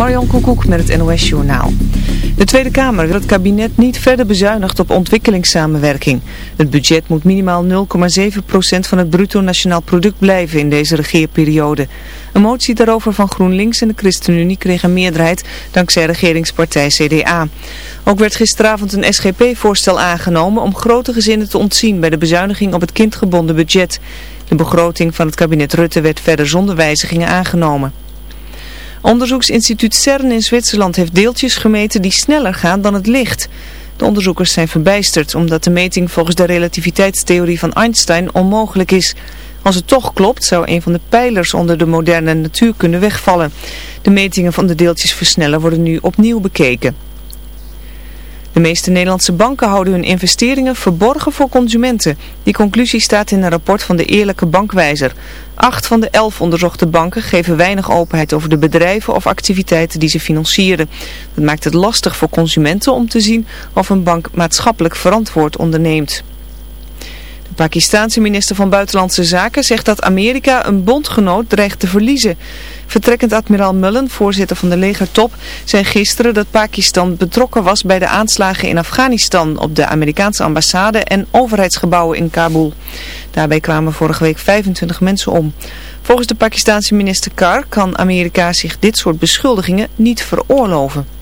Marjan Koekoek met het NOS Journaal. De Tweede Kamer wil het kabinet niet verder bezuinigd op ontwikkelingssamenwerking. Het budget moet minimaal 0,7% van het bruto nationaal product blijven in deze regeerperiode. Een motie daarover van GroenLinks en de ChristenUnie kreeg een meerderheid dankzij regeringspartij CDA. Ook werd gisteravond een SGP-voorstel aangenomen om grote gezinnen te ontzien bij de bezuiniging op het kindgebonden budget. De begroting van het kabinet Rutte werd verder zonder wijzigingen aangenomen. Onderzoeksinstituut CERN in Zwitserland heeft deeltjes gemeten die sneller gaan dan het licht. De onderzoekers zijn verbijsterd omdat de meting volgens de relativiteitstheorie van Einstein onmogelijk is. Als het toch klopt zou een van de pijlers onder de moderne natuur kunnen wegvallen. De metingen van de deeltjes versnellen worden nu opnieuw bekeken. De meeste Nederlandse banken houden hun investeringen verborgen voor consumenten. Die conclusie staat in een rapport van de Eerlijke Bankwijzer. Acht van de elf onderzochte banken geven weinig openheid over de bedrijven of activiteiten die ze financieren. Dat maakt het lastig voor consumenten om te zien of een bank maatschappelijk verantwoord onderneemt. Pakistanse minister van Buitenlandse Zaken zegt dat Amerika een bondgenoot dreigt te verliezen. Vertrekkend admiraal Mullen, voorzitter van de legertop, zei gisteren dat Pakistan betrokken was bij de aanslagen in Afghanistan op de Amerikaanse ambassade en overheidsgebouwen in Kabul. Daarbij kwamen vorige week 25 mensen om. Volgens de Pakistanse minister Kar kan Amerika zich dit soort beschuldigingen niet veroorloven.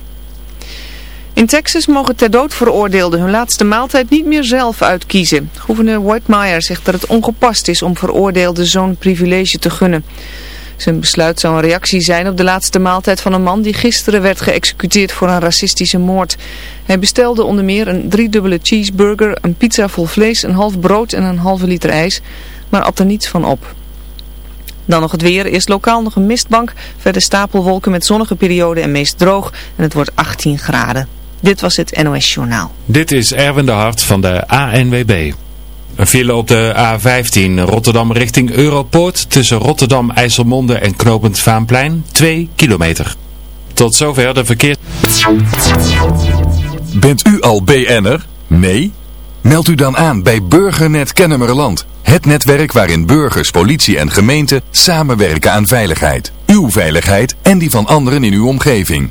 In Texas mogen ter dood veroordeelden hun laatste maaltijd niet meer zelf uitkiezen. Gouverneur Whitemeyer zegt dat het ongepast is om veroordeelden zo'n privilege te gunnen. Zijn besluit zou een reactie zijn op de laatste maaltijd van een man die gisteren werd geëxecuteerd voor een racistische moord. Hij bestelde onder meer een driedubbele cheeseburger, een pizza vol vlees, een half brood en een halve liter ijs, maar at er niets van op. Dan nog het weer. Eerst lokaal nog een mistbank. Verder stapelwolken met zonnige perioden en meest droog. En het wordt 18 graden. Dit was het NOS Journaal. Dit is Erwin de Hart van de ANWB. Een file op de A15 Rotterdam richting Europoort tussen Rotterdam, IJsselmonde en Knopend Vaanplein 2 kilometer. Tot zover de verkeer. Bent u al BN'er? Nee? Meld u dan aan bij Burgernet Kennemerland. Het netwerk waarin burgers, politie en gemeente samenwerken aan veiligheid. Uw veiligheid en die van anderen in uw omgeving.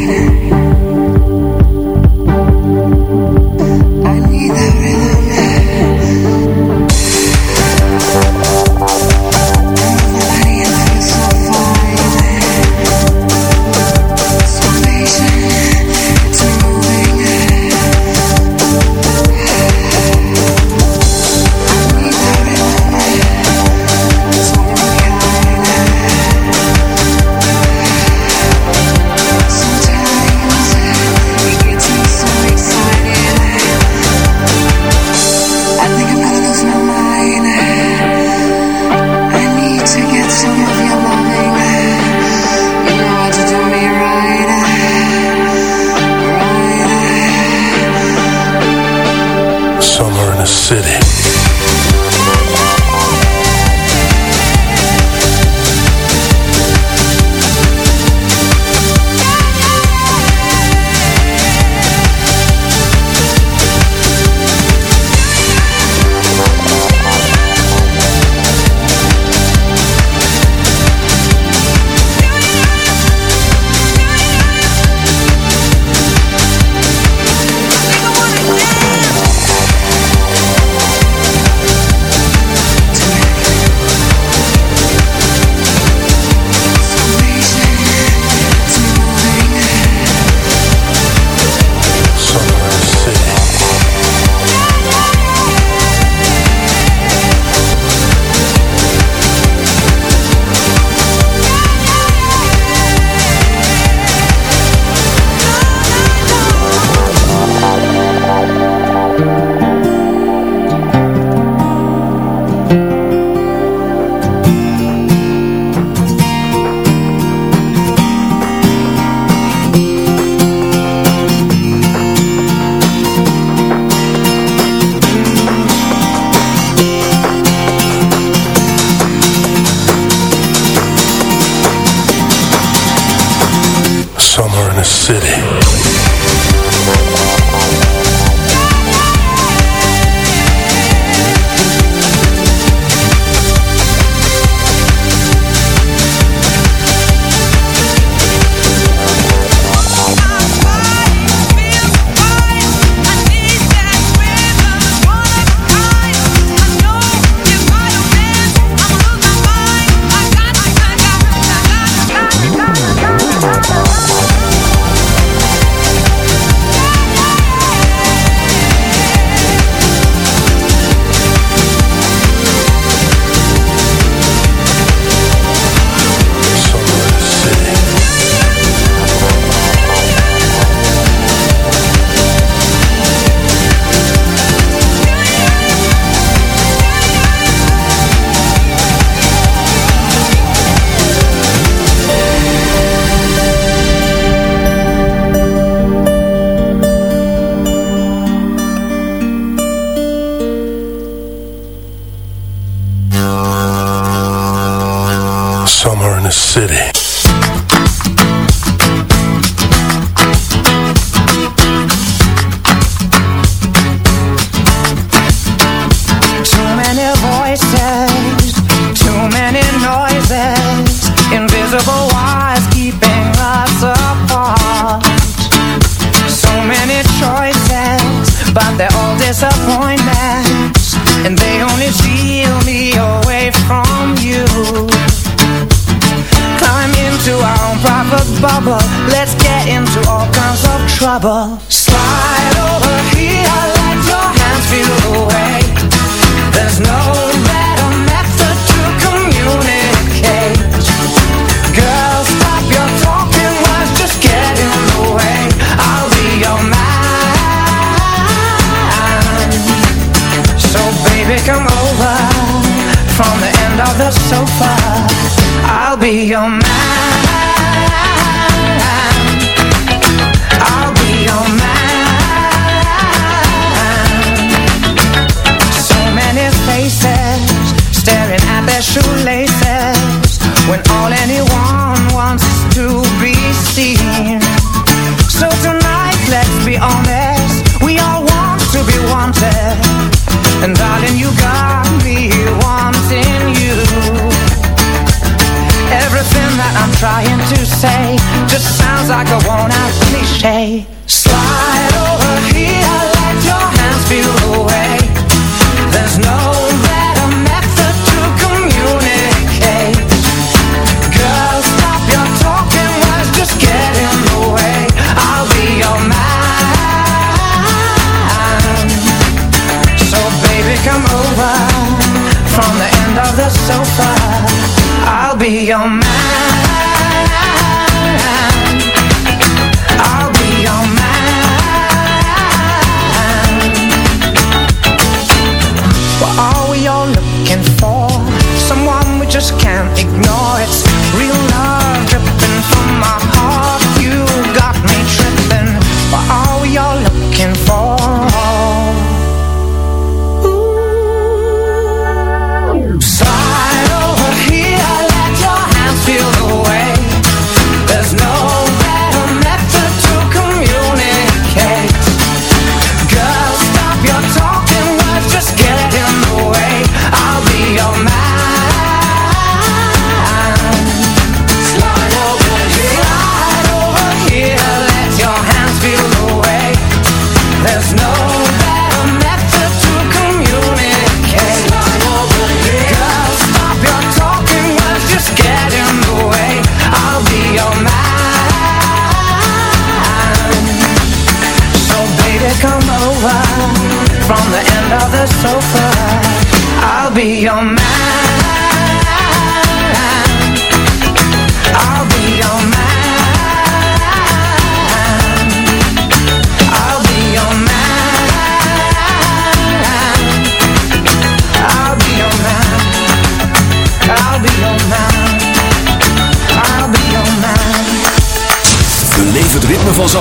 city.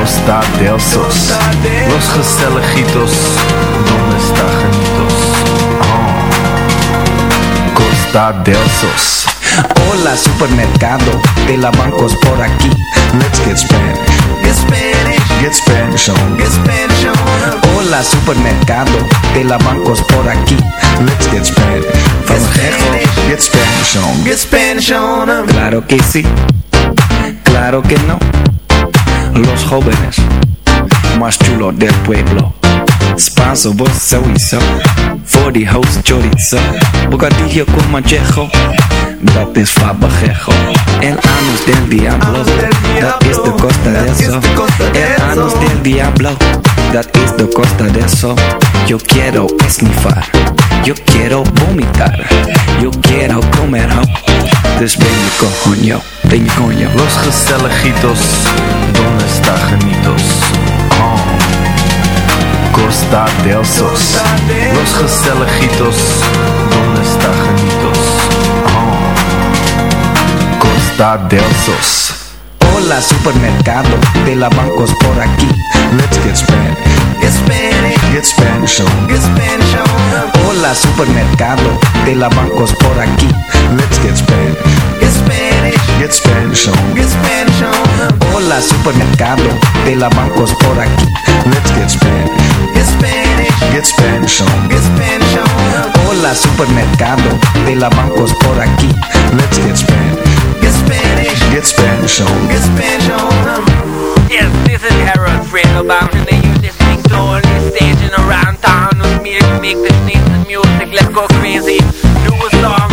Costa del Sos. Los Gestelejitos, ¿dónde está Janitos? Oh, Costa del Sos. Hola supermercado de la bancos por aquí. Let's get Spanish. Get Spanish, Get Spanish on. get Spanish on. Hola supermercado de la bancos por aquí. Let's get Spanish. Vamos lejos. Get Spanish on. Get Spanish on. Claro que sí. Claro que no. Los jóvenes más chulos del pueblo. Spanso, vos. Voor die host chorizo. Bocadillo con manchejo. Dat is fabajejo. El anus del diablo. Dat is de costa de eso. El anus del diablo. Dat is de costa de eso. Yo quiero esnifar. Yo quiero vomitar. Yo quiero comer ho. Dus ben je coño. Ben je coño. Los Gestelejitos, ¿dónde está Janitos? Oh, Costa del Sos. Los Gestelejitos, donde está? Costa del Sos. Hola supermercado, de la bancos por aquí. Let's get Spanish. Get Spanish. Get Spanish. Get. Hola supermercado, de la bancos por aquí. Let's get Spanish. Get Spanish. Get Spanish on. Get Spanish on. Hola supermercado, de la bancos por aquí. Let's get Spanish. Get Spanish. Get Spanish on. Get Spanish on. Hola supermercado, de la bancos por aquí. Let's get Spanish. Get Spanish. Get Spanish on. Get Spanish on. Yes, this is Harold Friedelbaum and then you're listening to only staging around town with me to make this nice music. Let's go crazy. Do a song.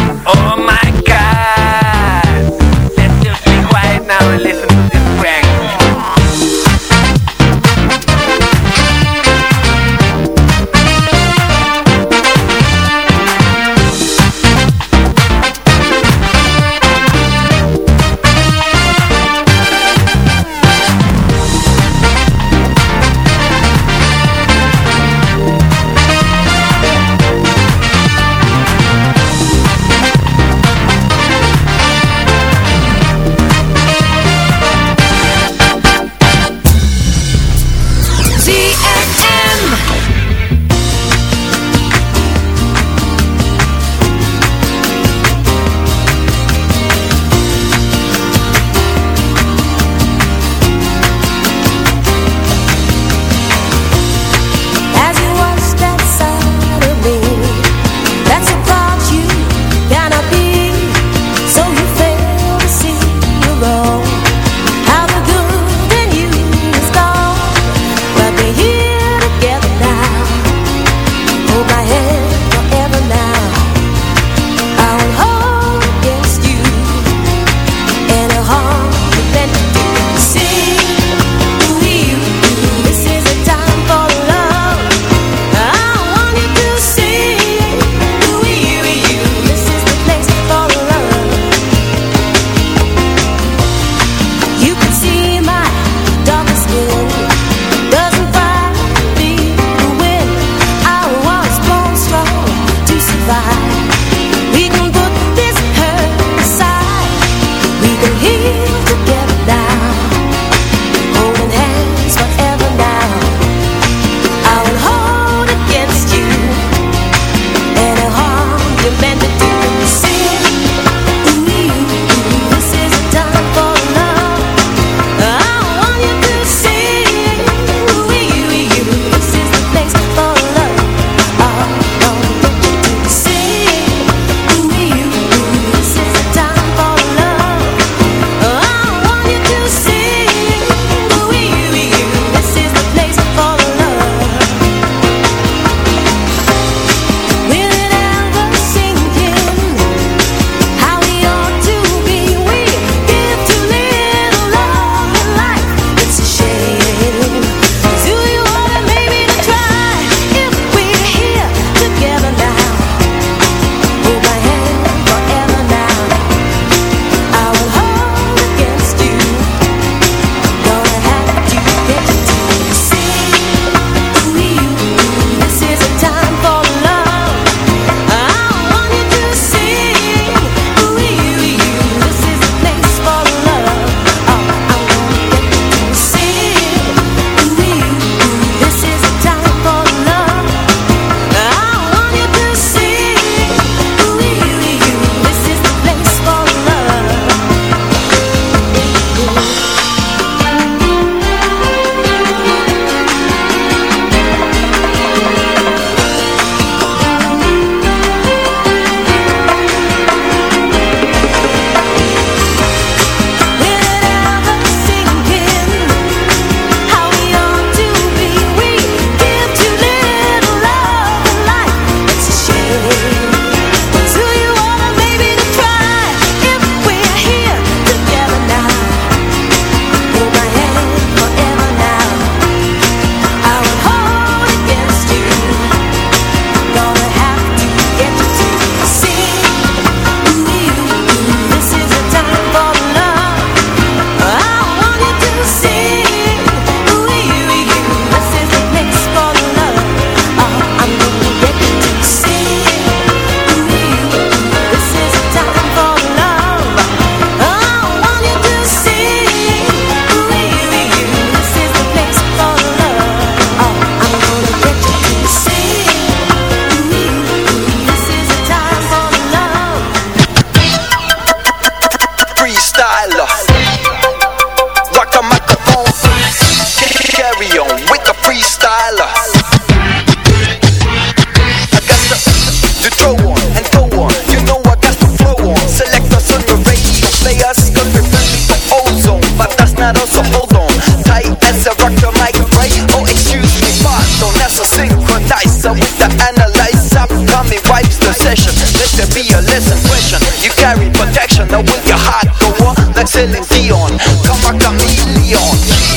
selección, como chameleon.